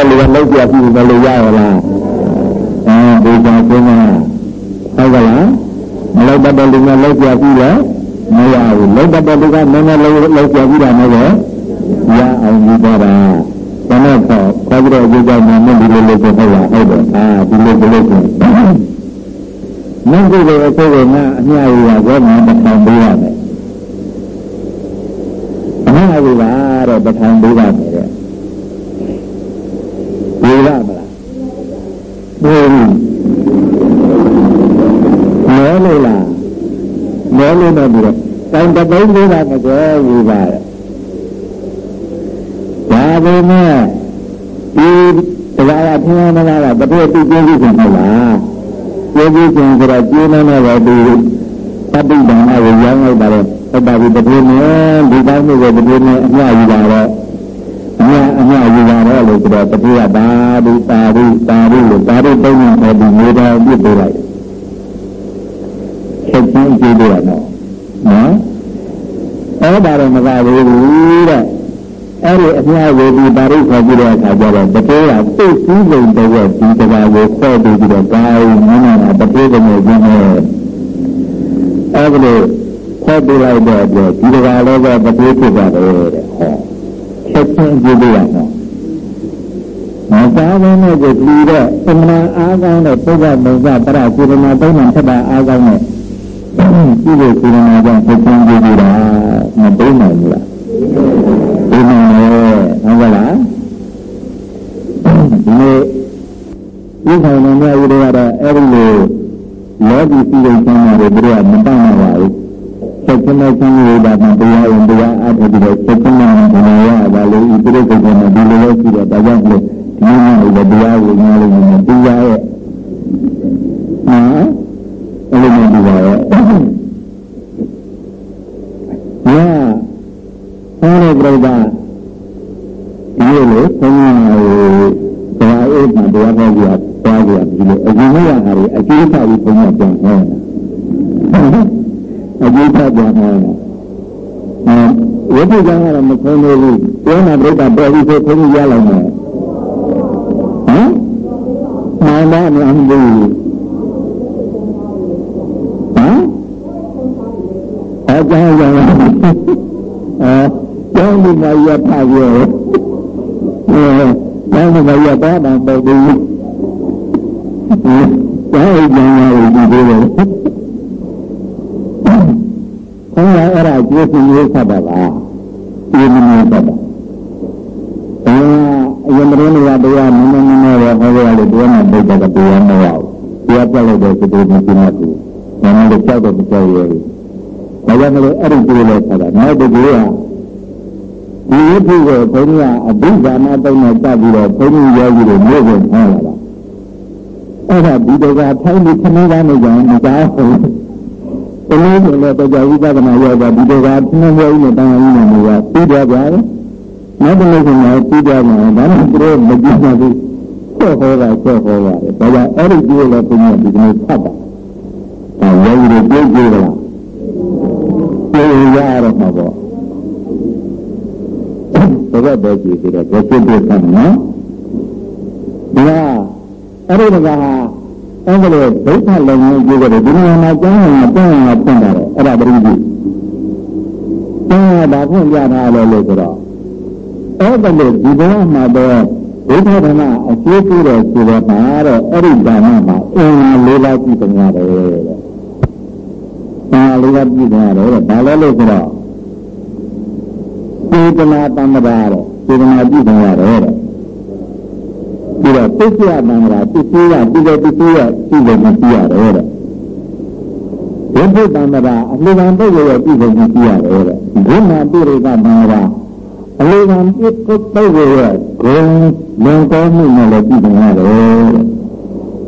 တဲ့လူကလောက်ပြပြီမလို့ရရလားအဲဒီကြောင့်ပြန်ဟုတ်ကလားမလောက်တဲ့လူကလောက်ပြပြီလဲမရဘူးလောက်တဲ့လူကနည်းနည်းလောက်လောက်ပြပြီတာမဟုတ်ရအောင်ယူကြတာဘယ်နဲ့ခေါ်ခေါ်ပြီးတော့ဒီကြောင့်မှဒီလိုလိုပြောဟုတ်လားဟုတ်တယ်အာဒီလိုလိုလိုဆိုမင်းတို့ရဲ့အဆိုးကအမြအရာကောမှမခံပေးရမယ်အမှားကြီးပါတော့ပထမပေးပါမယ်တဲ့ဒီရမလားဒီမဲလို့လားမဲလို့တော့ပြီးတော့ တိုင်တပိန်းလေးပါမကြောဝီပါတယ်ဒါပေမဲ့ဒီတရားအထင်းမလားကတပည့်သူကျင်းကြည့်ခြင်းမဟုတ်လားကျင်းကြည့်ခြင်းဆိုတော့ကျင်းနေတော့ဒီသတိဓမ္မကိုရောင်းလိုက်ပါတော့သတ္တဝိတ္တိနဲ့ဒီကောင်းမှုကိုတတိနဲ့အမြယူပါတော့အမြအမြယူပါတော့လို့ဆိုတော့တတိကပါဒီပါရိပါရိလို့ပါရိသုံးနေတယ်ဒီမျိုးတော်ပြစ်ပေးလိုက်ချက်ချင်းကြည့်ရတော့နော် အဲ့ဒါတော့မကဘူးတဲ့အဲ့ဒီအများကိုဒီပါရိခေါ်ပြီးတဲ့အခါကျတော့တတိကသိစည်းစုံတဲ့ဒီတရားကိုခေါ်ပြီးတော့ဒါဝင်နေတာတတိကမျိုးကျင်းတယ်အဲ့ဒါလို့ခေါ်ပြလိုက်တော့ဒီတရားလည်းပဲတတိဖြစ်ပါတယ်တဲ့ဟောချက်ချင်းကြည့်ရအောင်မသားဘဲနဲ့ကိုပြီးတော့သမဏအားကောင်းတဲ့ပုဗ္ဗမုဇ္ဇပရစေရနာသုံးမှထပ်တာအားကောင်းတဲ့ဒီလိုစေရနာကြောင့်ချက်ချင်းကြည့်ရတာ မသိနိုင်ဘူးလားဒီမှာဟုတ်ကလားဒီနေ့ဒီဆောင်တော်များဦးတွေကတော့အဲ့ဒီလိုလောကီစီရင်ဆန်းတာတွေသူတို့ကမတတ်နိုင်ပါဘူးဆက်ချင်းနဲ့ဆန်းရတာမှတရားဝင်တရားအားထုတ်ပြီးတော့ဆက်ချင်းနဲ့ဘယ်လိုရပါလဲဒီလိုကိစ္စနဲ့ဒီလိုလဲရှိတယ်ဒါကြောင့်လို့ဒီနေ့လည်းတရားဝင်များလို့မတရားရဲ့ဟာအဲ့လိုမျိုးဒီပါရဲ့ဟာဆောင်းတဲ့ပြိဿဒီလိုလေဘုန်းကြီးဟိုတရားအေးမှာတရားဟောကြတာဒီလိုအရင်ကဟာတွေအကျိုးထားပြီးဘုန်း ကြီးပြန်ဟောတာအကျိုးထားပြန်ဟောတာအဲဝိပဿနာကတော့မဆုံးသေးဘူးပြောနာပြိဿပေါ်ပြီးဆိုဘုန်းကြီးရလိုက်မယ်ဟမ်မောင်သားများမလို့ဟမ်အကြောင်းကြောင့်အဲကျောင်းဒီမှာရပါရောအဲကျောင်းဒီမှာရပါတာပုတ်ပြီး ကျောင်းအိမ်ကျောင်းရည်ဒီလိုပဲဆင်းရဲအဲ့ဒါကျိုးစီရေးဆက်တာပါဒီမင်းဆက်တာအဲအရင်မင်းတွေကတရားနည်းနည်းနည်းနည်းပဲဟောရလို့တရားနဲ့ပိတ်တဲ့တရားမဟုတ်ဘူးတရားပြတ်လိုက်တဲ့စိတ်တွေမရှိမှဘူး။ဒါမှလည်းကြောက်တော့မကြောက်ရဘူး။ဒါကြောင့်လည်းအဲ့ဒီကျိုးလဲဆက်တာနောက်တစ်ကျိုးကဒီဝိသုကိုဘုန်းကြီးကအဘိဓမ္မာတုံးနဲ့တက်ပြီးတော့ဘုန်းကြီးယောဂီတွေမြို့ကိုဟောလာတာ အဲ့ဒါဒီတော့ကထိုင်းပြီးခဏကနေကြအောင်မကြောက်ဘူးအလုံးစုံနဲ့တရားဝိပဿနာရောက်တာဒီတော့ကနှင်းဝဲဦးနဲ့တရားကြီးနဲ့နေရပြီးတော့ကြတယ်နောက်တစ်လို့ဆိုရင်ပြီးတော့မှာဒါမှသူတို့မကြည့်နိုင်ဘူးဆော့ဟောတာဆော့ဟောရတယ်ဒါကြောင့်အဲ့ဒီကျိုးလည်းဘုန်းကြီးဒီကနေ့ဖတ်တာအဲယောဂီတွေပြေးပြေးလားပြေးရရတော့မှာပေါ့ဘယ်တော့ကြည့်သေးတယ်ဘယ်ဖြစ်ဖြစ်ကနော်ဒီက အဲ့ဒီကဟာအဲ့ဒါလေဒုက္ခလည်းငြိမ်းကြည့်တယ်ဒီနေရာမှာကျောင်းမှာပြန်လာပြန်တာတယ်အဲ့ဒါပရိသေပြန်လာတာဖွင့်ပြထားတယ်လို့ဆိုတော့အဲ့ဒါလေဒီဘဝမှာတော့ဒုက္ခဓမ္မအကျိုးပြုတယ်ဆိုတော့ပါတော့အဲ့ဒီဓမ္မမှာအင်္ဂါလေးပါးကြည့်တယ်ရတယ်တဲ့။ဘာလေးပါးကြည့်တယ်ရတယ်ဘာလဲလို့ဆိုတော့စေတနာတမ္ပရာတဲ့စေတနာပြုတယ်ရတယ် တဲ့ပြီးတော့သိက္ခာတမ္ပရာသိသိရပြီးတော့သိသိရပြီးတော့သိရတယ်တဲ့ဝိသုတမ္ပရာအလှခံပုဂ္ဂိုလ်ရဲ့ပြီးတော့သိရတယ်တဲ့ဘုမာပိရိကတမ္ပရာအလှခံပုဂ္ဂိုလ်ရဲ့ဂုဏ်လွန်ကောင်းမှုနဲ့လည်းပြီးတယ်ရတယ်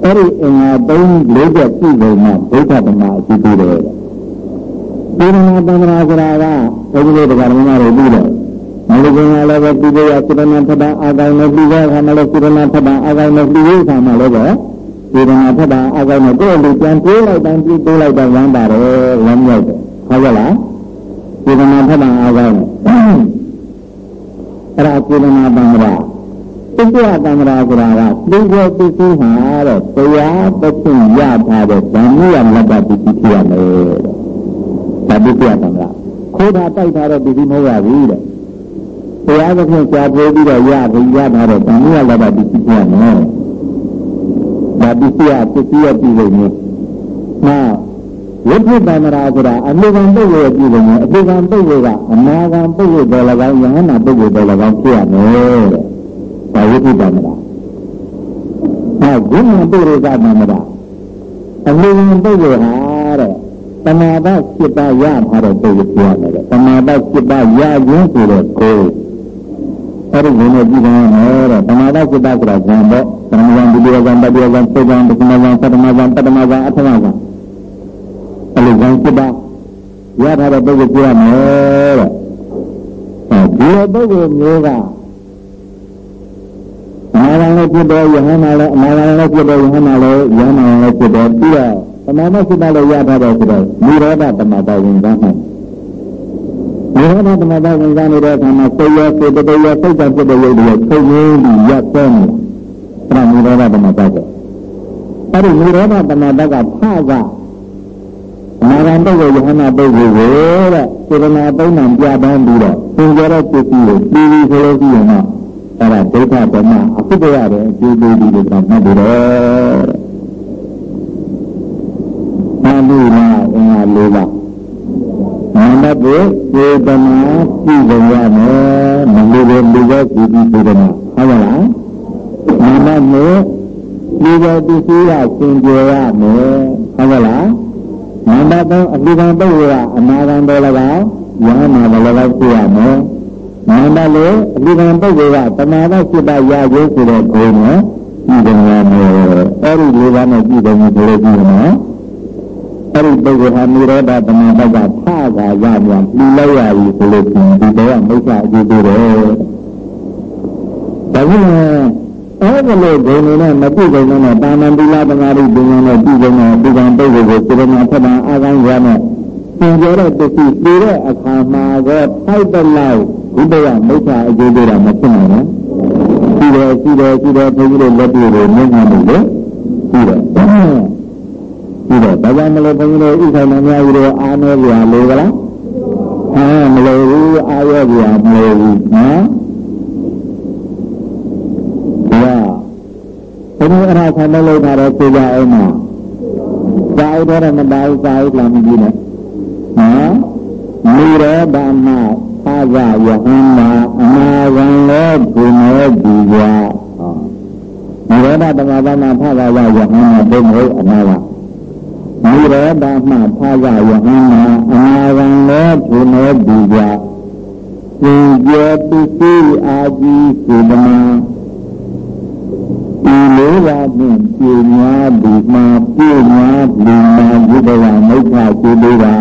အဲ့ဒီအင်္ဂါ၃၄ချက်ပြီးတယ်မှာဘုရားဓမ္မအရှိသေးတယ်စေတနာတမ္ပရာဆိုတာကဘုရားတရားဓမ္မတွေပြီးတော့ မလူကလည်းပဲပြီးရစေတနာထတာအာကောင်းနဲ့ပြီးရခါမှလည်းစေတနာထတာအာကောင်းနဲ့ပြီးရခါမှလည်းပဲစေတနာထတာအာကောင်းနဲ့ကိုယ်လူပြန်တွေးလိုက်တိုင်းပြီးတွေးလိုက်တော့ဝမ်းပါတယ်ဝမ်းမြောက်တယ်ဟုတ်ကဲ့လားစေတနာထတာအာကောင်းနဲ့အဲ့ဒါစေတနာတမ္ပရာသစ္စာသံဃာဆိုတာကသိတဲ့ပစ္စည်းဟာတဲ့တရားတစ်ခုရထားတဲ့ဓမ္မရလတ္တပစ္စည်းဖြစ်ရမယ်တဲ့။ဒါပစ္စည်းသံဃာခိုးတာတိုက်ထားတဲ့ပစ္စည်းမဟုတ်ရဘူးတဲ့။ တရားတစ်ခုကြာပြေးပြီးတော့ရပြီးရထားတဲ့ဓမ္မရလတ္တပစ္စည်းဖြစ်ရမယ်။ဒါပစ္စည်းအပစ္စည်းရပြည်လို့မျိုး။နောက်ဝိသုတ္တမရာဆိုတာအနိဗ္ဗာန်ပုဂ္ဂိုလ်ပြည်လို့မျိုးအနိဗ္ဗာန်ပုဂ္ဂိုလ်ကအနာဂံပုဂ္ဂိုလ်တော်၎င်းယဟနာပုဂ္ဂိုလ်တော်၎င်းဖြစ်ရမယ်တဲ့။ဒါဝိသုတ္တမရာအဲဂုဏပုရိသသမမရာအလင်းပုဂ္ဂိုလ်ဟာတဲ့တမာဒစိတ္တရထားတဲ့ပုဂ္ဂိုလ်ပြောရတယ်တမာဒစိတ္တရခြင်းဆိုတဲ့ကိုယ် အဲ့ဒီဘုံနဲ့ကြည့်ကြမယ်တဲ့တမာဒစိတ္တဆိုတာဇံပေါ့ပရမဇံဒုတိယဇံတတိယဇံသုဇံပထမဇံပထမဇံပထမဇံအထမဇံအဲ့ဒီဇံစိတ္တရထားတဲ့ပုဂ္ဂိုလ်ပြောရမယ်တဲ့အဲဒီပုဂ္ဂိုလ်မျိုးကအနာဂံလည်းဖြစ်တယ်ယဟနာလည်းအနာဂံလည်းဖြစ်တယ်ယဟနာလည်းယဟနာလည်းဖြစ်တယ်ပြီးတော့သမာဓိစိတ္တလည်းရထားတယ်ဆိုတော့နိရောဓတမတဝင်စားမှ နိရောဓတမတဝင်စားနေတဲ့အခါမှာစိတ်ရောစိတ်တည်းရောစိတ်ကဖြစ်တဲ့ရုပ်တွေချုပ်ငင်းပြီးရပ်သွင်းနေတာအဲ့ဒါနိရောဓတမတကအဲ့ဒီနိရောဓတမတကဖကအနာဂံပုဂ္ဂိုလ်ယဟနာပုဂ္ဂိုလ်ကိုတဲ့စေတနာပုံမှန်ပြပန်းပြီးတော့သင်ကြတဲ့ပစ္စည်းကိုပြီးပြီးဆိုလို့ရှိရင်တော့အဲ့ဒါဒိဋ္ဌဓမ္မအဖြစ်ရတယ်အကျိုးပေးပြီးတော့မှတ်ပြီးတော့အာလိနာအင်္ဂါ၄ပါး နာမပုစေတနာပြုလုပ်ရမယ်မလူတွေလူပဲပြုပြီးစေတနာဟုတ်ပါလားနာမမို့လူပဲပစ္စည်းကသင်ကြရမယ်ဟုတ်ပါလားနာမတော့အလိကံပုဂ္ဂိုလ်ကအနာဂံတော်လည်းကောယဟနာလည်းကောပြရမယ်နာမလို့အလိကံပုဂ္ဂိုလ်ကတမာဒစိတ္တရာကျိုးဆိုတဲ့ကိုယ်နဲ့ကြည့်ကြရမယ်အဲ့ဒီလေးပါးနဲ့ကြည့်တယ်ဆိုလို့ကြည့်ရမယ် အဲ့ဒီပုဂ္ဂိုလ်ဟာနိရောဓတမာဒကထကာရပြန်ပြီးလိုက်ရပြီဆိုလို့ဒီတော့မိစ္ဆာအကျိုးပေးတယ်ဒါကြောင့်အဲ့ဒီလိုဂုဏ်တွေနဲ့မပြည့်စုံတဲ့တာမန်တိလာသမာဓိပညာနဲ့ပြည့်စုံတဲ့ဒီကံပုဂ္ဂိုလ်ကိုစေတနာထပ်တာအာဂံရနဲ့သင်ကြတဲ့ပစ္စည်းပြီးတဲ့အခါမှာတော့ထိုက်တဲ့လောက်ဘုဒ္ဓရမိစ္ဆာအကျိုးပေးတာမဖြစ်နိုင်ဘူး။ရှိတယ်ရှိတယ်ရှိတယ်ဘုရားလက်တွေ့ကိုမြင်နိုင်တယ်လေ။ရှိတယ်။ ရှိတယ်ဒါကြောင့်မလို့ဘုန်းကြီးတို့ဥက္ကဋ္ဌများကြီးတို့အားနေကြလို့ကလား။အဲမလို့ဘူးအားရကြမလို့ဘူးနော်။ဒါဘုန်းကြီးအရာခံလို့ထားတဲ့ပြေကြအောင်မှာ။သာဥဒရမတာဥသာဥလာမကြီးနဲ့နော်။မိရောဓမသာဇယဟန္တာအနာဂံလောဘုမေဒီယနိရောဓတမဘာနာဖသာယယဟန္တာဘုမေအနာဂံ နိရောဓမှဖသာယဟန္တာအနာဂံလောဘုမေဒီယသင်္ကြပိစီအာကြီးစေတနာဒီလိုပါဖြင့်ပြညာဒီမှာပြညာဒီမှာဘုရားမိစ္ဆာရှိသေးတာ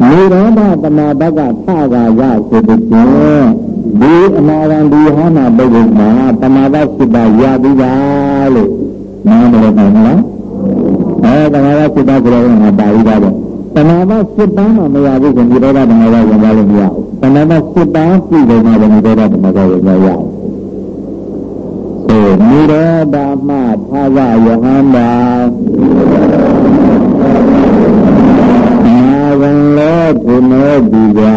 နိရောဓတမဘကထကာရဆိုတဲ့ဒီအနာဂံဒီဟောနာပုဂ္ဂိုလ်မှာတမဘစိတ္တရပြီးပါလို့နားမလည်ပါဘူးလား အဲတမဘစိတ္တဆိုတော့ငါပါပြီးသားပဲတမဘစိတ္တမှမရဘူးဆိုနိရောဓတမဘဝင်သွားလို့မရဘူးတမဘစိတ္တပြည်တယ်မှာနိရောဓတမဘဝင်သွားရအောင်နိရောဓမထာဝယဟန္တာဝံလောဘုမောဒီယာ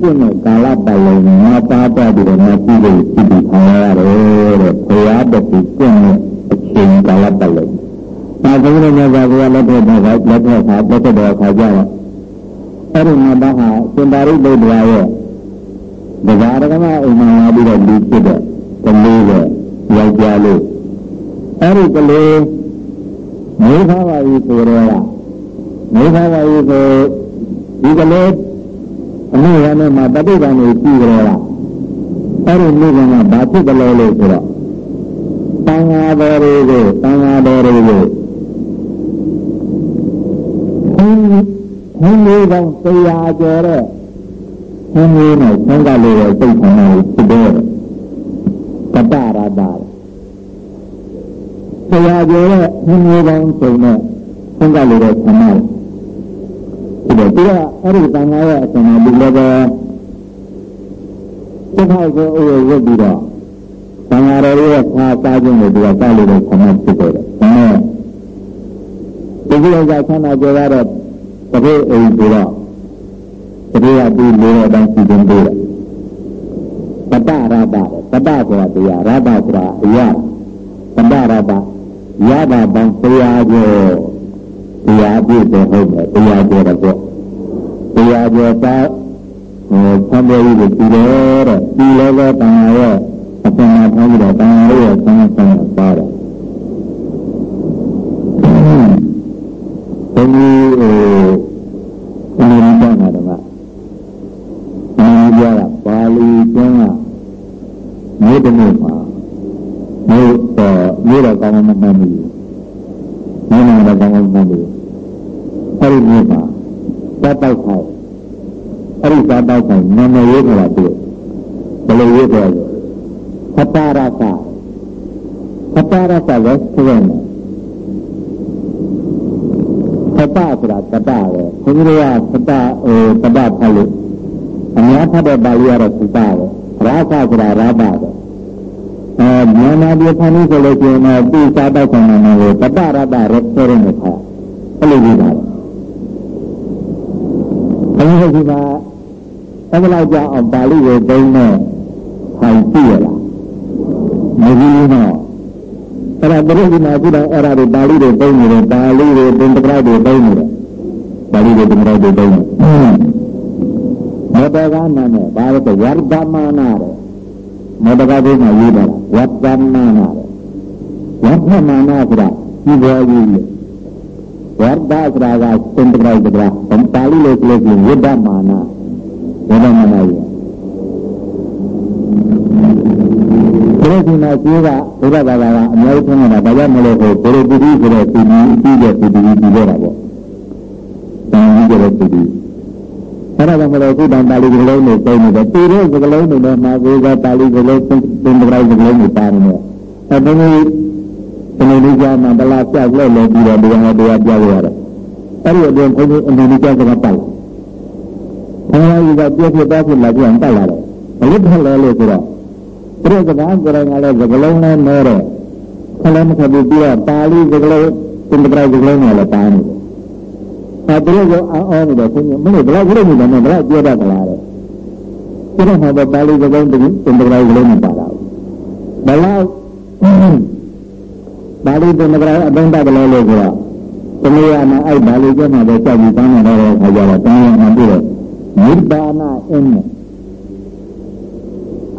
ပြည့်မဲ့ကာလပတ်လုံးငါပါပါပြီးတော့ငါကြည့်လို့ကြည့်ပြီးခံရတယ်တဲ့ဘုရားတတိပြည့်မဲ့အချိန်ကာလပတ်လုံးဒါဆိုရင်လည်းဘာဘုရားလက်ထက်တော့လက်ထက်ခါလက်ထက်တော့ခါကြတော့အဲ့ဒီမှာဘာဟာစင်တာရိတ်ဘုရားရဲ့ဒဂါရကမအိမ်မှာလာပြီးတော့လူဖြစ်တဲ့ကလေးရဲ့ယောက်ျားလေးအဲ့ဒီကလေးမေခါပါပြီဆိုတော့ မေခါပါပြီဆိုဒီကလေးအမှုရနဲ့မှာတတိကံကိုကြည့်ကြလားအဲ့ဒီမိခင်ကဘာဖြစ်ကြလဲလို့ဆိုတော့တန်ဃာတော်တွေကိုတန်ဃာတော်တွေကိုဘုန်းဘုန်းလေးကောင်တရားကျော်တဲ့ဘုန်းလေးနဲ့သံဃာလေးရဲ့စိတ်ဆန္ဒကိုဖြစ်တဲ့ကတ္တရတာတရားကျော်တဲ့ဘုန်းလေးကောင်ဆိုတဲ့သံဃာလေးရဲ့ဆန္ဒ တယ်သူကအဲ့ဒီသံဃာရဲ့အရှင်ဒီလည်းပဲစိတ်ထောက်ကိုအိုးဝတ်ပြီးတော့သံဃာတော်ရဲ့ခါစားခြင်းကိုသူကစားလို့ဆန္ဒဖြစ်တယ်ဒါနဲ့ဒီကိစ္စဆန္ဒကြရတော့တပည့်အိမ်ဆိုတော့တပည့်ကပြီးလို့တဲ့အတိုင်းစီစဉ်ပေးတယ်ပတ္တရတ္တပတ္တဆိုတာတရားရတ္တဆိုတာအရာပတ္တရတ္တရတာပံတရားကျော် တရားပြည့်တဲ့ဟုတ်တယ်တရားကျော်တော့တရားကျော်သားဟိုဆံပေါ်ကြီးကိုပြီးတယ်တဲ့ပြီးလဲလဲတန်ရရဲ့အပင်မှာထားပြီးတော့တန်ရရဲ့ဆန်းဆန်းပါတယ်ဘယ်လိုဟိုအမေရိကန်မှာတော့အမေရိကန်ကပါဠိကျမ်းကမြို့တစ်မြို့မှာမြို့တော့မြို့တော့ကောင်းမှမမှန်ဘူးမြို့မှာတော့ကောင်းမှမမှန်ဘူး အဲ့ဒီမြို့မှာစားတောက်ခိုင်းအဲ့ဒီစားတောက်ခိုင်းနာမည်ရေးကြတာတွေ့ဘယ်လိုရေးကြလဲသတ္တရကသတ္တရကလည်းဆိုရင်သတ္တဆိုတာသတ္တပဲခွန်ကြီးတို့ကသတ္တဟိုသတ္တဖတ်လို့အများဖတ်တဲ့ပါဠိရတော့သတ္တပဲရာခဆိုတာရာဘပဲအဲမြန်မာပြည်ဖန်ပြီးဆိုလို့ရှိရင်တော့သူစားတောက်ခိုင်းနေတယ်သတ္တရတ္တရက်စရင်းနဲ့ခါအဲ့လို ရေးတာအဲဒီမှာအဲ့ဒါကြောင့်အောင်ပါဠိကိုသုံးတော့ဖိုင်ပြရလားမကြီးဘူးတော့အဲ့ဒါတရုတ်ကမှကြည့်တော့အဲ့ဒါတွေပါဠိတွေသုံးနေတယ်ပါဠိတွေသင်္ကရာတွေသုံးနေတယ်ပါဠိတွေသင်္ကရာတွေသုံးနေမေတ္တာကနာနဲ့ဘာလို့လဲဝရဒမနာတဲ့မေတ္တာကဘုရားရေးတာဝရဒမနာတဲ့ဝရဒမနာဆိုတာဒီဘောကြီးလေ ဝရဒဆိုတာကသင်္ကရာတကရာပါဠိလိုပြောရင်ဝိဒ္ဓမာနဝိဒ္ဓမာနရဲ့ဒီလိုဒီမှာကျိုးကဘုရားဘာသာကအများကြီးထုံးနေတာဒါကြောင့်မလို့ဟိုဘုရပုတိဆိုတဲ့ဒီဒီပြီးတဲ့ဒီဒီပြီးတော့တာပေါ့။ဒါကြီးတဲ့ဒီဒီအဲ့ဒါကြောင့်မလို့ခုတန်ပါဠိကလေးနဲ့ပုံနေတယ်။ဒီလိုစကလုံးတွေနဲ့မှာကိုယ်ကပါဠိကလေးသင်္ကြန်စကလုံးတွေပါနေတယ်။အဲဒီလို ဒီလိုကြာမှဗလာပြောက်လဲလဲပြီးတော့တရားတရားပြောက်ရတယ်အဲ့ဒီအတွင်းခွန်ကြီးအမှန်တရားကပတ်လာဘုရားကြီးကပြည့်ပြည့်သားဖြစ်လာပြန်ပတ်လာတယ်ဘယ်လိုထလဲလို့ဆိုတော့ပြည့်စကားကိုယ်တိုင်ကလည်းသကလုံးနဲ့နဲတဲ့ခလုံးမခဘူးပြီးတော့ပါဠိစကလုံးသင်္ကရာစကလုံးနဲ့လည်းပါနေတယ်အဲပြည့်ရောအောင်းအောင်းနေတယ်ခွန်ကြီးမလို့ဘယ်လောက်ဘယ်လိုနေလဲဘယ်လောက်ပြောတတ်ကြလားတဲ့ပြည့်တော့ပါဠိစကလုံးသင်္ကရာစကလုံးနဲ့ပါတာဘယ်လောက် ပါဠိသင်္ကရာအသုံးတတ်တယ်လို့ဆိုတော့တမယနာအဲ့ဒါလေးကျမှပဲကြောက်ပြီးတောင်းနေတဲ့ခါကျတော့တမယနာပြည့်တော့နိဗ္ဗာန်အင်း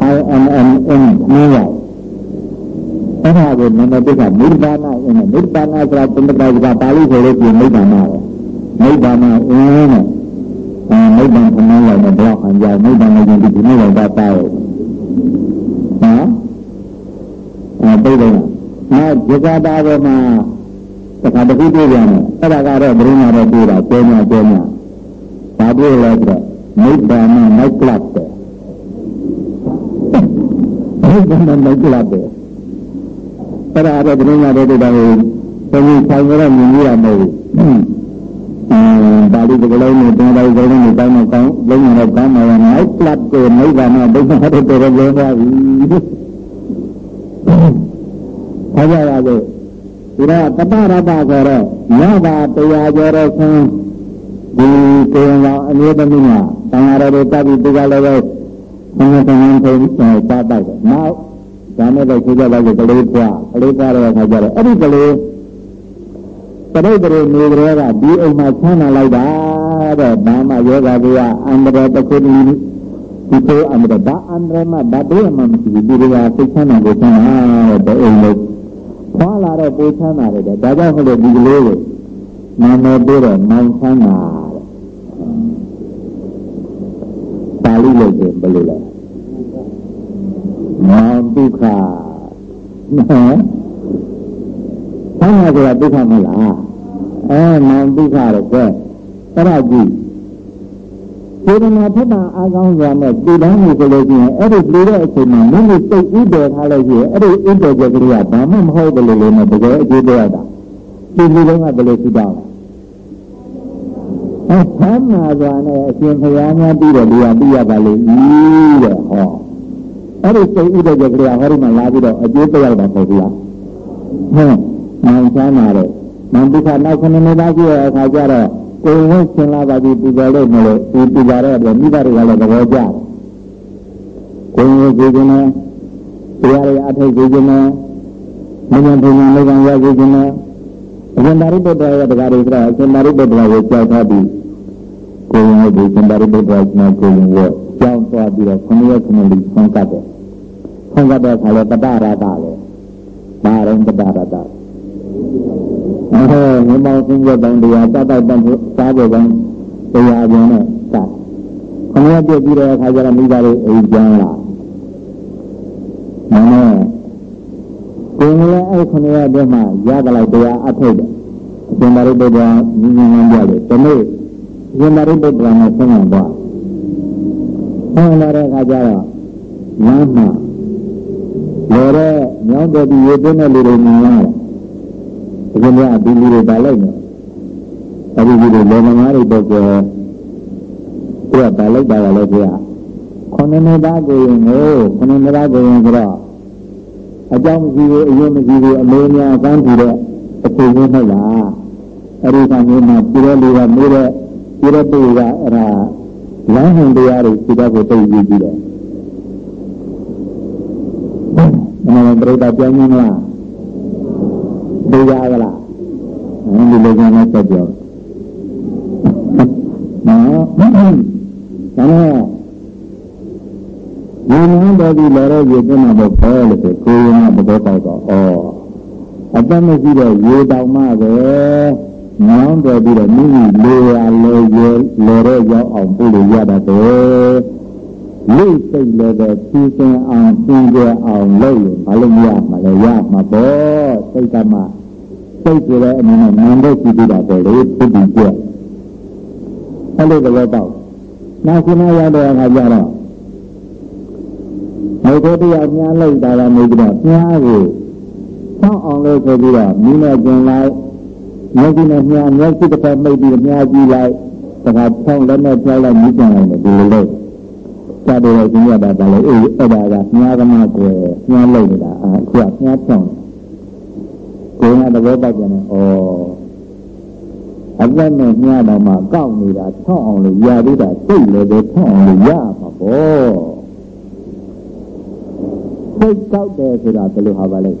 I am an in နည်းရအဲ့ဒါကိုနံပါတ်1ကနိဗ္ဗာန်အင်းနိဗ္ဗာန်ဆိုတာသင်္ကပ္ပကပါဠိဆိုလို့ပြင်နိဗ္ဗာန်ပဲနိဗ္ဗာန်အင်းနဲ့အဲနိဗ္ဗာန်ခဏလောက်နဲ့တော့အကြောင်းနိဗ္ဗာန်ကိုဒီနေ့လောက်တာတာရဲ့နော်အဲပြိတယ် နောက်ဇဂတာဘမှာတခါတခုတွေ့ပြန်တယ်အဲ့ဒါကတော့ဘုရားတော်တွေ့တာကျဲညာကျဲညာဘာတွေ့လဲဆိုတော့နိဗ္ဗာန်နဲ့မိုက်ကလပ်တယ်နိဗ္ဗာန်နဲ့မိုက်ကလပ်တယ်အဲ့ဒါတော့ဘုရားတော်တွေ့တာကိုဘုရားဆိုင်ရမြင်ရမှာမဟုတ်ဘူးပါဠိစကားလုံးနဲ့တင်ပါဠိစကားလုံးနဲ့တောင်းတော့ကောင်းလုံးရင်တော့ကောင်းမှာရမိုက်ကလပ်ကိုနိဗ္ဗာန်နဲ့ဒုက္ခတို့တော်တော်ပြောသွားပြီ။ ဘာကြရလဲဒီတော့တပရတဆိုတော့ရတာတရားကျော်တော့ဆင်းဒီကိုယ်ကောင်အမျိုးသမီးကတန်ဃာတော်တွေတပ်ပြီးဒီကလည်းပဲဆင်းရဲဆင်းရဲထုံးစားတိုက်တယ်။နောက်ဒါနဲ့ပဲခေကြလိုက်ကလေးပွားကလေးပွားတဲ့အခါကျတော့အဲ့ဒီကလေးပရိသေနေကြတဲ့ကဒီအိမ်မှာဆန်းလာလိုက်တာတဲ့ဘာမှယောဂဗျာအန္တရာယ်တစ်ခုတည်းဒီကိုအန္တရာယ်ဘာအန္တရာယ်မှဘာတည်းမှမရှိဘူးဒီကစိတ်ချမ်းသာကိုဆန်းလာတဲ့အိမ်လို့ ခွာလာတော့ပိုချမ်းသာတယ်ဒါကြောင့်ဟိုလိုဒီကလေးကိုနာမည်ပေးတော့မောင်ချမ်းသာတဲ့ပါဠိလို့ဆိုဘယ်လိုလဲမောင်ဒုက္ခနော်ဆန်းရဲဆိုတာဒုက္ခမလားအဲမောင်ဒုက္ခတော့ကွအဲ့ဒါကြည့် စေတနာထက်မှအာကောင်းစွာနဲ့တည်တန်းမှုဆိုလို့ရှိရင်အဲ့ဒီပြည်တဲ့အချိန်မှာမိမိစိတ်ဥဒေထားလို့ရှိရင်အဲ့ဒီဥဒေချက်ကလေးကဘာမှမဟုတ်တယ်လို့လည်းတကယ်အကျိုးတရားတာဒီလူတွေကဘယ်လိုဖြစ်တော့လဲအဲဆမ်းနာစွာနဲ့အရှင်ဘုရားများပြီးတော့ဒီဟာပြရပါလိမ့်ဦးတဲ့ဟောအဲ့ဒီစိတ်ဥဒေချက်ကလေးကဟောဒီမှာလာပြီးတော့အကျိုးတရားတာပေါ့ဗျာဟဲ့မောင်ချမ်းသာတဲ့မောင်ဒုက္ခနောက်ခဏနေသားကြည့်ရတဲ့အခါကျတော့ ကိုယ်ဝတ်ဆင်လာပါပြီပူဇော်လို့မလို့ဒီပူဇော်တဲ့အတွက်မိဘတွေကလည်းသဘောကျတယ်ကိုယ်ဝတ်ကြည့်ခြင်းနဲ့တရားတွေအထောက်ကြည့်ခြင်းနဲ့မဉ္ဇဉ်ဘုံဉာဏ်လေးကရကြည့်ခြင်းနဲ့အရှင်သာရိပုတ္တရာရဲ့တရားတွေဆိုတော့အရှင်သာရိပုတ္တရာကိုကြောက်ထားပြီးကိုယ်ဝတ်ဒီရှင်သာရိပုတ္တရာနဲ့ကိုယ်ဝတ်ကြောက်သွားပြီးတော့ခဏရက်ခဏလေးဆန်းကတ်တယ်ဆန်းကတ်တဲ့အခါလဲပတ္တရာတလေဘာရင်ပတ္တရာတ အဲငမောင်းစင်းရတဲ့တရားတတ်တတ်တတ်စားကြတဲ့တရားပြန်နဲ့စခမရပြည့်ပြီးတဲ့အခါကျတော့မိသားစုအိမ်ပြန်လာမနဲ့ကိုယ်လည်းအဲ့ခမရတဲ့မှာရကြလိုက်တရားအထုတ်တယ်အရှင်သာရိပုတ္တရာညီညီမှန်းပြတယ်ဒီနေ့အရှင်သာရိပုတ္တရာနဲ့ဆင်းရဲသွားဆင်းလာတဲ့အခါကျတော့လမ်းမှာလောရဲညောင်းတဲ့ဒီရေသွင်းတဲ့လူတွေမြင်ရတယ် ဒီကနေ့ဒီလူတွေပါလိုက်နေအဲဒီလူတွေလောကမားတွေတော့ကိုသူကပါလိုက်တာလည်းပြခုနှစ်နှစ်သားကိုရင်ကိုခုနှစ်နှစ်သားကိုရင်ဆိုတော့အကြောင်းမရှိဘူးအရင်မရှိဘူးအမေများကန်းထူတဲ့အချိန်မျိုးမဟုတ်လားအဲဒီကမျိုးမှာပြည်တဲ့လူကမေးတဲ့ပြည်တဲ့ပြည်ကအဲ့ဒါလမ်းဟန်တရားတွေစိတ်ဓာတ်ကိုသိကြည့်ကြည့်တယ်။မနက်ပြိတ္တာပြောင်းမလား တရားကလားအဲဒီလိုကလည်းဆက်ပြောနော်ဒါနဲ့ဉာဏ်နဲ့တော်ဒီလောရရေပြမှာတော့ပေါ်လို့ဆိုကိုယ်ရင်းကသဘောပေါက်တော့ဩအတတ်မရှိတော့ရေတောင်မှပဲညောင်းတော်ပြီးတော့မိမိလေရလေရေလေရဲရောက်အောင်ပြုလို့ရတာတော့လိတ်စိတ်လည်းပဲဖြူစင်အောင်ပြင်းကြအောင်လုပ်ရင်ဘာလို့မရမှာလဲရမှာပေါ့စိတ်ကမှ စိတ်ဆိုတဲ့အနေနဲ့နာမ်တဲ့ကြည့်ပြီးတာပဲလေဖြစ်ပြီးပြည့်အဲ့လိုတော့တော့နောက်ခုနရောက်တဲ့အခါကျတော့ဘုရားတရားညားလိုက်တာလည်းနေပြီးတော့ညားကိုဆောင်းအောင်လို့ဆိုပြီးတော့မိနဲ့ကျင်လိုက်မျက်စိနဲ့ညာမျက်စိတစ်ဖက်မိတ်ပြီးညားကြည့်လိုက်တခါဆောင်းလက်နဲ့ကြောက်လိုက်မြည်ကြလိုက်တယ်ဒီလိုလို့စတဲ့ရှင်ရတာပါလေအေးအဲ့ဒါကညားသမားကိုညားလိုက်နေတာအခုကညားချောင်း ကိုယ်ကသဘောပေါက်ကြတယ်ဩအသက်နဲ့ညတော်မှာကောက်နေတာထောက်အောင်လို့ရသေးတာစိတ်လည်းပဲထောက်အောင်လို့ရမှာပေါ့စိတ်ကောက်တယ်ဆိုတာဘယ်လိုဟာပါလဲ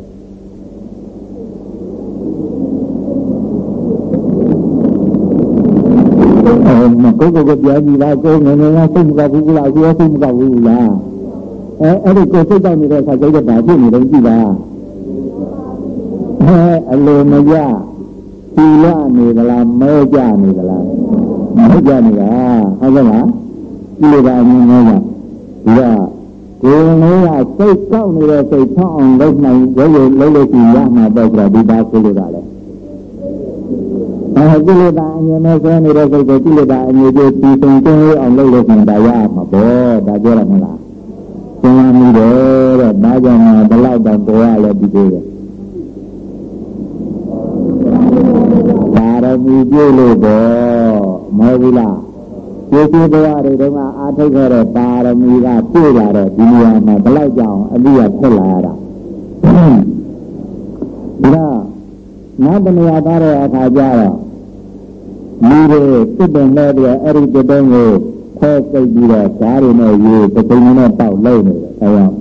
အဲမကိုကိုကိုပြောကြည့်ပါကိုငယ်ငယ်ကစိတ်မကောက်ဘူးလားကိုစိတ်မကောက်ဘူးလားအဲအဲ့ဒီကိုစိတ်ကောက်နေတဲ့အခါစိတ်ကဘာဖြစ်နေလဲကြည့်ပါ အဲအလိုမကြသီလနေသလားမဲကြနေသလားမဲကြနေတာဟုတ်ကဲ့လားဒီလိုကအမြင်နဲ့ကဒီကကိုယ်လေးကစိတ်ကောက်နေတဲ့စိတ်ထောင်းအောင်လုပ်နိုင်ရုပ်ရည်လုပ်လို့ရှိရမှာတော့ကြဒီပါကိုလိုတာလေအဲကိလေသာအငြင်းမဲ့ဆဲနေတဲ့စိတ်ကိုကိလေသာအငြင်းကျပြီးဆုံးကျင်းအောင်လုပ်လို့ရှိရင်ဒါရမှာပေါ့ဒါပြောရမလားကျင်းလာမိတယ်တဲ့ဒါကြောင့်ဘယ်လောက်တော့ပေါ်ရလဲဒီလိုလေ ပါရမီပြည့်လို့တော့မဟုတ်ဘူးလားကျေးဇူးတရားတွေတုန်းကအာထုတ်ခဲ့တဲ့ပါရမီကပြည့်လာတော့ဒီနေရာမှာဘယ်လောက်ကြောင်အပြီးရဖြစ်လာရတာဒါနောက်တနေရာသားတဲ့အခါကျတော့မိတွေစစ်တယ်နဲ့တည်းအဲ့ဒီတုံးကိုဖဲစိတ်ပြီးတော့ဓာတ်တွေနဲ့ရေပသိန်းနဲ့ပေါက်လုံးနေတယ်အဲကြောင့်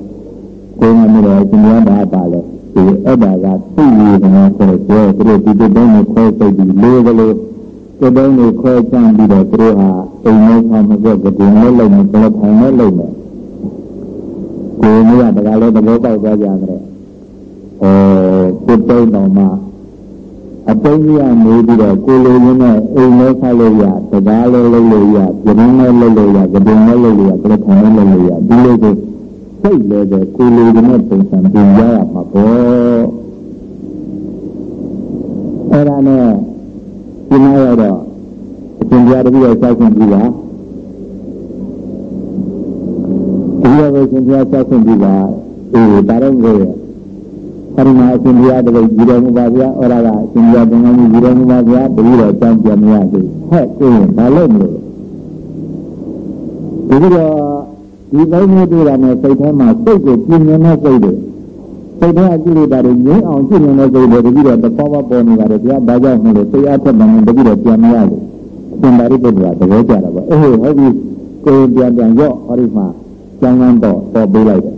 ကိုယ်ကမျိုးတော့ရှင်ရတာပါလေ ဒီအဲ့ဒါကသိရနေတယ်ဆိုတော့သူတို့ဒီတုံးကိုဖဲစိတ်ပြီးလေးကလေးတုံးကိုခွဲချမ်းပြီးတော့သူတို့ဟာအိမ်ထဲမှာမကွက်ကတိနဲ့လုံးမယ်ဘယ်ထိုင်နဲ့လုံးမယ်ကိုယ်မျိုးကတကလည်းသဘောပေါက်သွားကြတယ်အဲတုံးတော်မှာအတုံးကြီးကနေပြီးတော့ကိုလိုရင်းနဲ့အိမ်လေးဆောက်လို့ရတကားလေးလုပ်လို့ရပြင်းလေးလုပ်လို့ရကြပင်လေးလုပ်လို့ရပြထိုင်လေးလုပ်လို့ရဒီလိုကို စိတ်လည်းပဲကိုလိုရင်းနဲ့ပုံစံပြင်ရရမှာပေါ့အဲ့ဒါနဲ့ဒီမှာရတော့အရှင်ဘုရားတပည့်တော်ဆောက်ခွင့်ပြုပါဒီလိုပဲရှင်ဘုရားဆောက်ခွင့်ပြုပါအေးဒါတော့ကိုရဲ့ပရိမာအရှင်ဘုရားတပည့်ကြီးတော်မူပါဗျာဩရကအရှင်ဘုရားဘုရားကြီးကြီးတော်မူပါဗျာတပည့်တော်ကြောင်းပြန်မရသေးဟဲ့ကိုယ်ဘာလို့မလို့ဒီတော့ ဒီဘုန်းကြီးတွေ့တာနဲ့စိတ်ထဲမှာစိတ်ကိုပြင်းနေတဲ့စိတ်တွေစိတ်ထဲအကြည့်လိုက်တာတွေငြိမ်းအောင်ပြင်းနေတဲ့စိတ်တွေတပည့်တော်တစ်ပေါက်ပေါက်ပေါ်နေပါတယ်ဗျာဒါကြောင့်မလို့စိတ်အထက်မှာတပည့်တော်ပြန်မရဘူးသင်္ဘာရိပုတ္တရာသဘောကျတာပေါ့အေးဟုတ်ပြီကိုယ်ပြန်ပြန်ရော့ဟောဒီမှာကျောင်းကန်းတော့ပေါ်ပေးလိုက်တယ်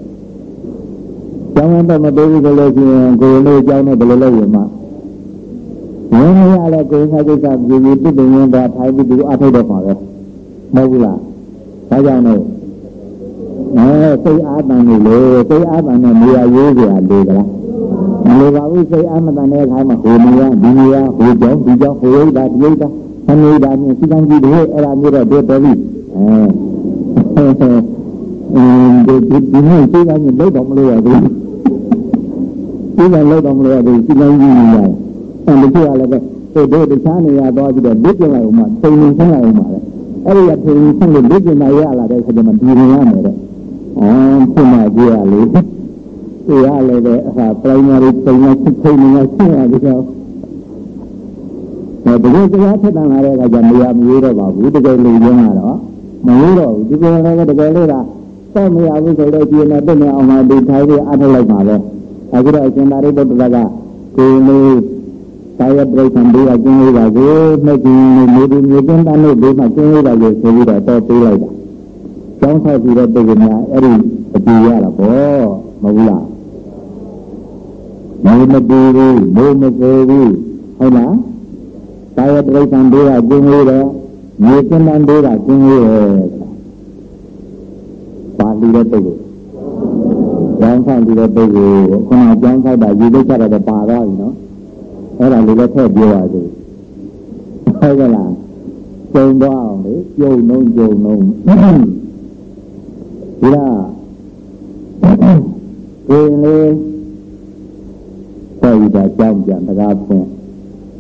ကျောင်းကန်းတော့မပေးဘူးဆိုလို့ရှိရင်ကိုယ်လေးကျောင်းနဲ့ဘယ်လိုလုပ်ရမှာဝင်းရလဲကိုယ်ငါကိစ္စပြည်ပြီးပြစ်တင်ရင်တော့ထိုင်ပြီးသူအထုတ်တော့မှာပဲမဟုတ်ဘူးလားဒါကြောင့်လို့ အဲစိတ်အားတန်နေလေစိတ်အားတန်နဲ့နေရာရေးကြလေကလားမလိုပါဘူးစိတ်အားမတန်တဲ့အခါမှာဟိုနေရာဒီနေရာဟိုကြောင်းဒီကြောင်းဟိုရိပ်တာဒီရိပ်တာဆံနေတာမျိုးစီကံကြည့်တယ်အဲ့ဒါမျိုးတော့တော်တော်ပြီအဲဒီဒီနေ့စီကံကြီးလောက်တော့မလို့ရဘူးစီကံလောက်တော့မလို့ရဘူးစီကံကြီးနေရတယ်အဲ့ဒီကလည်းပဲဟိုတို့တခြားနေရာသွားပြီးတော့ဒုက္ခလိုက်အောင်မှတိမ်နေဆင်းလိုက်အောင်ပါလေအဲ့ဒီကထိန်ဆင်းလို့ဒုက္ခနိုင်ရလာတဲ့ခါကျမှဒီရင်ရမယ်တဲ့ အော်ဖြစ်မှကြည့်ရလေဒီရလည်းပဲအခါ primary တိမ်နေထိန်နေဆင်းရပြီးတော့အဲတကယ်တရားထက်တန်လာတဲ့အခါကျမရမရွေးတော့ပါဘူးတကယ်လူရင်းကတော့မရွေးတော့ဘူးဒီလိုလည်းတကယ်လို့ကတော့မရဘူးဆိုတော့ဒီနဲ့တင့်နေအောင်မှဒီထိုင်ပြီးအထုတ်လိုက်ပါပဲအခုတော့အရှင်သာရိပုတ္တရာကကိုယ်လေးသာယပရိသံဘေးကကျင်းလေးပါကိုနှစ်ကျင်းလေးမြေဒီမြေကျင်းတန်းလို့ဘေးမှာကျင်းလေးပါကိုဆိုပြီးတော့တော့ပေးလိုက်တာ ကျောင်းဆောက်ပြီးတဲ့ပုဂ္ဂိုလ်များအဲ့ဒီအတူရတာပေါ့မဟုတ်လားမမတူဘူးဘိုးမဆိုဘူးဟုတ်လားကာယတိရစ္ဆာန်တွေကကျင်းလေးတယ်မြေကျင်းတန်းတွေကကျင်းလေးတယ်ပါဠိတဲ့ပုဂ္ဂိုလ်ကျောင်းဆောင်ပြီးတဲ့ပုဂ္ဂိုလ်ခုနကျောင်းဆောက်တာယူလိုက်ကြတော့ပါတော့ပြီနော်အဲ့ဒါလေးလည်းထည့်ပြောပါသေးဟုတ်ကလားကျုံတော့အောင်လေကျုံလုံးကျုံလုံး ဒီလားကိုယ်လေးဆက်ပြီးတော့ကြောင်းပြန်တကားဖွင့်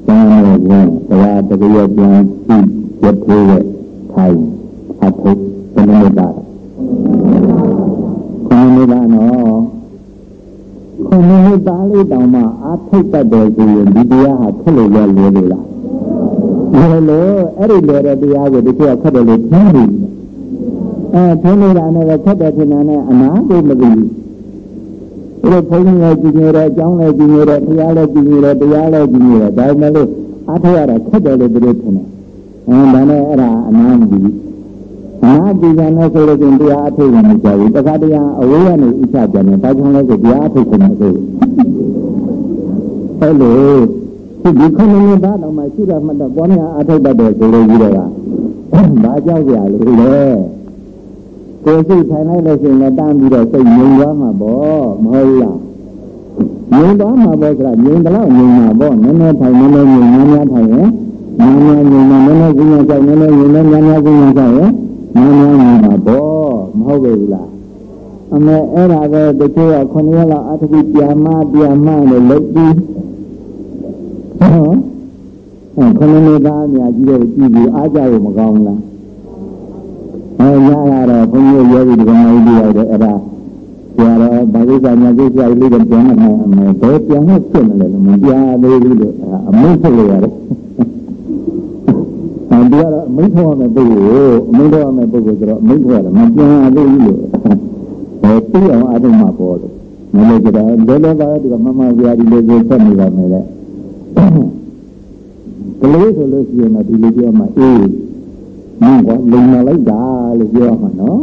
ကျောင်းရဲ့ဝင်တရားတကယ်ပြန်ကြည့်ရထိုးရဲ့ထိုင်အထုပ်ဘယ်လိုလဲခေါင်းလေးကနော်ခေါင်းလေးသားလေးတောင်မှအာထိတ်တတ်တယ်ဆိုရင်ဒီတရားဟာထွက်လို့ရလဲလို့လားလဲလို့အဲ့ဒီလဲတဲ့တရားကိုဒီကခက်တယ်လို့ထင်နေတယ် အဲထင်နေတာနဲ့ပဲခက်တယ်ထင်တာနဲ့အနာကိုမသိဘူးအဲ့တော့ဘုန်းကြီးလည်းကြည်ညိုတယ်အကြောင်းလည်းကြည်ညိုတယ်တရားလည်းကြည်ညိုတယ်တရားလည်းကြည်ညိုတယ်ဒါပေမဲ့လို့အားထုတ်ရတာခက်တယ်လို့ပြောထင်တယ်အဲဒါနဲ့အဲ့ဒါအနာမပြီးအနာကြည်ကြတဲ့ဆိုလို့ရှင်တရားအထုတ်ရမှာကြာပြီတခါတည်းအဝေးကနေဥချပြန်တယ်ဒါကြောင့်လည်းဆိုတရားအထုတ်ကုန်တယ်ဆိုအဲ့လိုဒီခုနှစ်နှစ်သားတော့မှရှိရမှတ်တော့ဘောင်းများအထုတ်တတ်တယ်ဆိုလို့ပြီးတော့ဘာကြောက်ကြလို့လဲ ကိုယ်စိတ်ထိုင်လိုက်လို့ရှိရင်လည်းတန်းပြီးတော့စိတ်ငြိမ်သွားမှာပေါ့မဟုတ်လားငြိမ်သွားမှာပေါ့ဆိုတာငြိမ်တော့ငြိမ်မှာပေါ့နည်းနည်းထိုင်နည်းနည်းငြိမ်များများထိုင်ရင်များများငြိမ်မှာနည်းနည်းကြီးများကြောက်နည်းနည်းငြိမ်နဲ့များများကြီးများကြောက်ရင်များများငြိမ်မှာပေါ့မဟုတ်ဘူးလားအမေအဲ့ဒါပဲတချို့ကခုနှစ်ရက်လောက်အထူးပြန်မပြန်မလို့လုပ်ပြီးဟောအဲခဏနေသားအများကြီးတော့ကြည့်ပြီးအားကြလို့မကောင်းလား အဲရရတော့ဘုန်းကြီးရောပြီးဒီကောင်ကြီးပြီးရတယ်အဲ့ဒါဆရာတော်ဘာလို့ကညာကြီးဆရာကြီးလေးကပြန်မနိုင်အမေဘယ်ပြန်လို့ဖြစ်မလဲလို့မပြန်သေးဘူးလို့အမိတ်ဖြစ်လို့ရတယ်အဲဒီကတော့အမိတ်ထောက်ရမယ့်ပုဂ္ဂိုလ်အမိတ်ထောက်ရမယ့်ပုဂ္ဂိုလ်ဆိုတော့အမိတ်ထောက်ရတယ်မပြန်သေးဘူးလို့ဘယ်သိအောင်အထုံးမှာပေါ်လို့မလို့ကြတော့လောလောပါဒီကမမဆရာဒီလိုကိုဆက်နေပါမယ်လေကလေးဆိုလို့ရှိရင်တော့ဒီလိုပြောမှအေး မင်းကလုံလာလိုက်တာလို့ပြောမှာနော်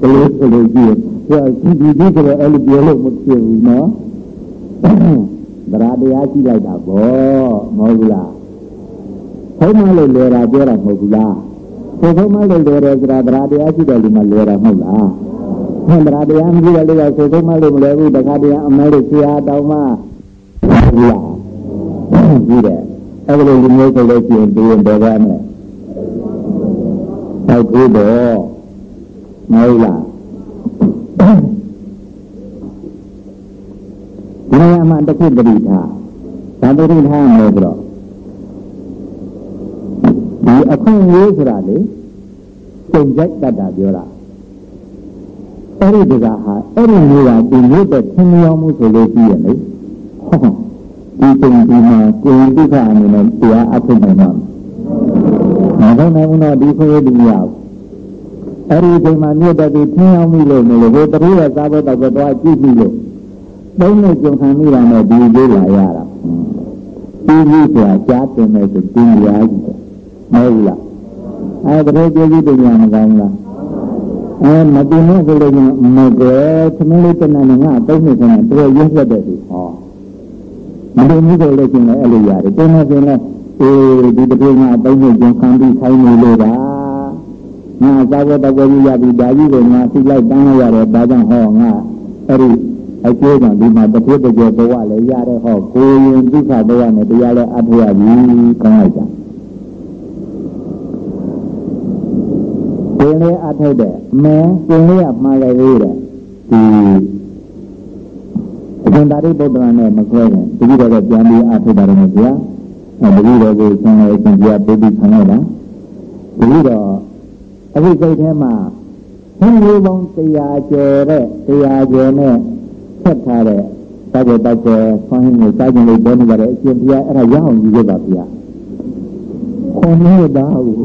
ကလေးဆိုလို့ရှိရင်ဟိုဒီဒီဒီဆိုတော့အဲ့လိုပြောလို့မဖြစ်ဘူးနော်တရားတရားရှိလိုက်တာပေါ့မဟုတ်ဘူးလားဘုံမလို့လွယ်တာပြောတာမဟုတ်ဘူးလားဘုံမလို့လွယ်တယ်ဆိုတာတရားတရားရှိတယ်လို့မှလွယ်တာမဟုတ်လားဟောတရားတရားမရှိတဲ့လူကဆိုဘုံမလို့မလွယ်ဘူးတခါတည်းအမဲလို့ဆရာတောင်းမှဟုတ်လားကြည့်တယ်အဲ့ဒီလိုလူမျိုးဆိုလို့ရှိရင်ပြီးရင်ဘယ်ကမလဲ ဟောက်ပြီးတော့မဟုတ်လားဒီနေရာမှာတစ်ခုတတိထားဒါတတိထားမယ်ဆိုတော့ဒီအခွင့်အရေးဆိုတာလေပုံကြိုက်တတ်တာပြောတာအဲ့ဒီတကဟာအဲ့ဒီမျိုးကဒီမျိုးတဲ့သင်မြောင်းမှုဆိုလို့ရှိရင်လေဟောဒီပုံဒီမှာကိုယ်ဒုက္ခအနေနဲ့တရားအထုတ်နိုင်မှာ မဟုတ်နိုင်ဘူးတော့ဒီခွင့်ရဒီမရဘူးအဲ့ဒီအချိန်မှာမြတ်တဲ့သင်အောင်မိလို့မလို့ဘယ်တည်းရစားဖို့တော့တော့ကြည့်ပြီလို့သုံးနဲ့ကြုံခံမိတာနဲ့ဒီလေးလာရတာပြီးပြီဆိုတာကြားတင်မယ်ဆိုပြီးရကြီးတယ်မဟုတ်လားအဲ့ဒါတည်းကြည့်ပြီးတင်ရမကောင်းလားအဲမတင်နဲ့ဆိုလို့မကဲသမီးလေးတဏ္ဍာငါသုံးနေတယ်တော်ရွတ်ရက်တဲ့သူဟောမတင်ဘူးဆိုလို့ချင်းလည်းအဲ့လိုရတယ်တင်နေဆိုရင် အေးဒီတပြေငါသုံးနေကြခံပြီးခိုင်းနေလို့ပါငါသာဝတ္တကိုရပြီးဒါကြီးကိုငါသိလိုက်တန်းရရတယ်ဒါကြောင့်ဟောငါအဲ့ဒီအကျိုးကဒီမှာတစ်ခုတစ်ကြောဘဝလည်းရတဲ့ဟောကိုရင်ဒုက္ခဘဝနဲ့တရားလည်းအထောက်ရပြီကောင်းလိုက်ကြကိုယ်လေးအထောက်တဲ့မဲကိုယ်လေးကမှားလိုက်သေးတယ်ဒီအရှင်သာရိပုတ္တရာနဲ့မခွဲခင်တတိတော်ကပြန်ပြီးအထောက်ပါတယ်ဗျာ အဲတတိတော်ကိုဆင်းရဲအရှင်ကြီးကပြေးပြီးခံလိုက်တာတတိတော်အခုစိတ်ထဲမှာဘုံလေးပေါင်းတရားကျော်တဲ့တရားကျော်နဲ့ဆက်ထားတဲ့တောက်တောက်ကျဆောင်းဟင်းကိုစားခြင်းလေးပေါ်နေကြတဲ့အရှင်ဘုရားအဲ့ဒါရအောင်ယူခဲ့ပါဗျာခွန်နေတာဟုတ်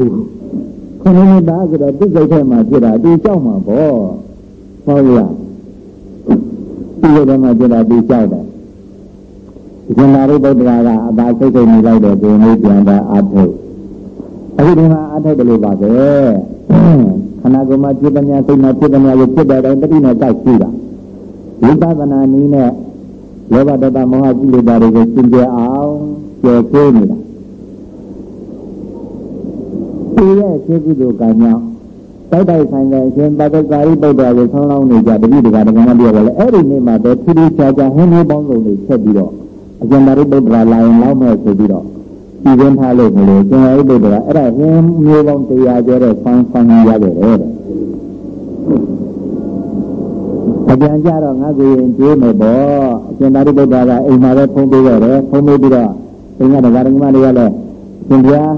ခွန်နေတာဆိုတော့တိတ်စိတ်ထဲမှာဖြစ်တာဒီကြောက်မှာပေါ့ဟုတ်လားဒီလိုတည်းမှာဖြစ်တာဒီကြောက်တယ် ရှင်သာရိပုတ္တရာကအသာစိတ်စိတ်နေလိုက်တဲ့ကိုယ်လေးပြန်တာအထုတ်အခုဒီမှာအထုတ်တယ်လို့ပါပဲခန္ဓာကိုယ်မှာဖြစ်တဲ့များစိတ်မှာဖြစ်တဲ့များကိုဖြစ်တဲ့အတိုင်းတတိနဲ့ကြောက်ရှိတာဝိပဿနာနည်းနဲ့လောဘဒေါသမောဟကိလေသာတွေကိုရှင်းပြအောင်ကျော်ကျိုးနေတာဒီရဲ့ခြေကုသိုလ်ကံကြောင့်တိုက်တိုက်ဆိုင်တဲ့အရှင်ပတ္တကာရိပုတ္တရာကိုဆောင်းလောင်းနေကြတတိတကဓမ္မပြောပါလေအဲ့ဒီနေ့မှာတော့ထူးထူးခြားခြားဟင်းလေးပေါင်းစုံတွေဆက်ပြီးတော့ အရှင်ပါရိပုတ္တရာလာရင်လောက်မဲ့ဆိုပြီးတော့ပြည်တွင်းထားလို့မလို့ရှင်ပါရိပုတ္တရာအဲ့ဒါဟင်းမျိုးပေါင်းတရားကျတဲ့ဆောင်းဆောင်းရခဲ့တယ်တဲ့အပြန်ကြတော့ငါကိုရင်ကျိုးမယ်ပေါ့အရှင်သာရိပုတ္တရာကအိမ်မှာပဲဖုံးပေးရတယ်ဖုံးပေးပြီးတော့အိမ်ကတရားဓမ္မတွေကလည်းရှင်ဘုရား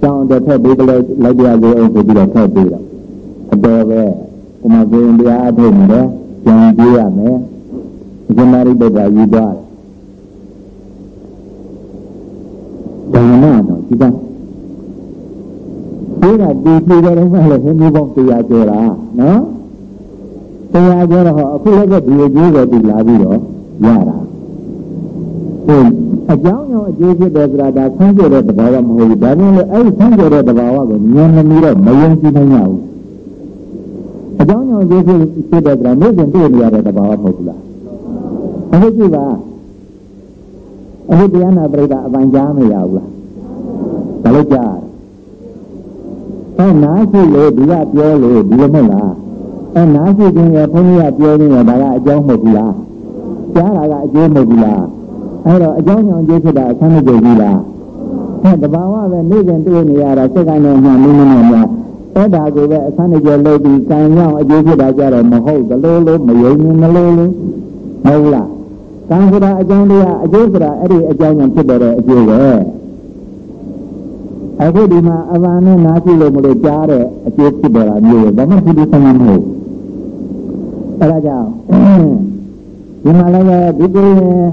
ကျောင်းတစ်ထက်ပေးကြလိုက်လိုက်ပြလို့အောင်ဆိုပြီးတော့ထည့်ပေးတော့အတော်ပဲဥမာကိုရင်တရားအထုတ်နေတယ်ကျန်ပြေးရမယ်အရှင်သာရိပုတ္တရာယူသွားတယ် ဒါနတော့ဒီကဒီကဒီပြည်တော်မှာလည်းဘုန်းကြီးပေါင်းတရားကျော်တာနော်တရားကျတော့အခုလည်းပဲဒီအကျိုးပဲဒီလာပြီးတော့ရတာဟိုအကြောင်းကြောင့်အကျိုးဖြစ်တယ်ဆိုတာဒါဆန်းကျတဲ့တဘာဝမဟုတ်ဘူးဒါပေမဲ့အဲ့ဒီဆန်းကျတဲ့တဘာဝကိုဉာဏ်မမီတော့မယုံကြည်နိုင်ရဘူးအကြောင်းကြောင့်အကျိုးဖြစ်ဖြစ်တယ်ဆိုတာနေ့စဉ်တွေ့နေရတဲ့တဘာဝမဟုတ်ဘူးလားအခုကြည့်ပါအခုတရားနာပရိသတ်အပန်ကြားမရဘူးလားဒါ လို့ကြားဟအဲနားရှိလို့ဒီကပြောလို့ဒီလိုမဟုတ်လားအဲနားရှိခြင်းရဲ့ဘုန်းကြီးကပြောနေတယ်ဒါကအကြောင်းမဟုတ်ဘူးလားကြားတာကအကျိုးမဟုတ်ဘူးလားအဲတော့အကြောင်းကြောင့်ကျိုးဖြစ်တာအဆန်းမကြဘူးလားအဲတဘာဝပဲနေ့စဉ်တွေ့နေရတာစက္ကန့်နဲ့မှနည်းနည်းနဲ့များအဲ့ဒါကိုပဲအဆန်းကြလို့ပြီးကံကြောင့်အကျိုးဖြစ်တာကြတော့မဟုတ်ဘလို့လို့မယုံရင်မလို့လို့မဟုတ်လားကံဆိုတာအကြောင်းတရားအကျိုးဆိုတာအဲ့ဒီအကြောင်းကြောင့်ဖြစ်တဲ့အကျိုးပဲ အခုဒီမှာအဘာနဲ့နားကြည့်လို့မလို့ကြားတဲ့အကျိုးဖြစ်တယ်လားမျိုးဘာမှဖြစ်ပြီးဆန်းမဟုတ်အဲ့ဒါကြောင့်ဒီမှာလည်းဒီကိုရင်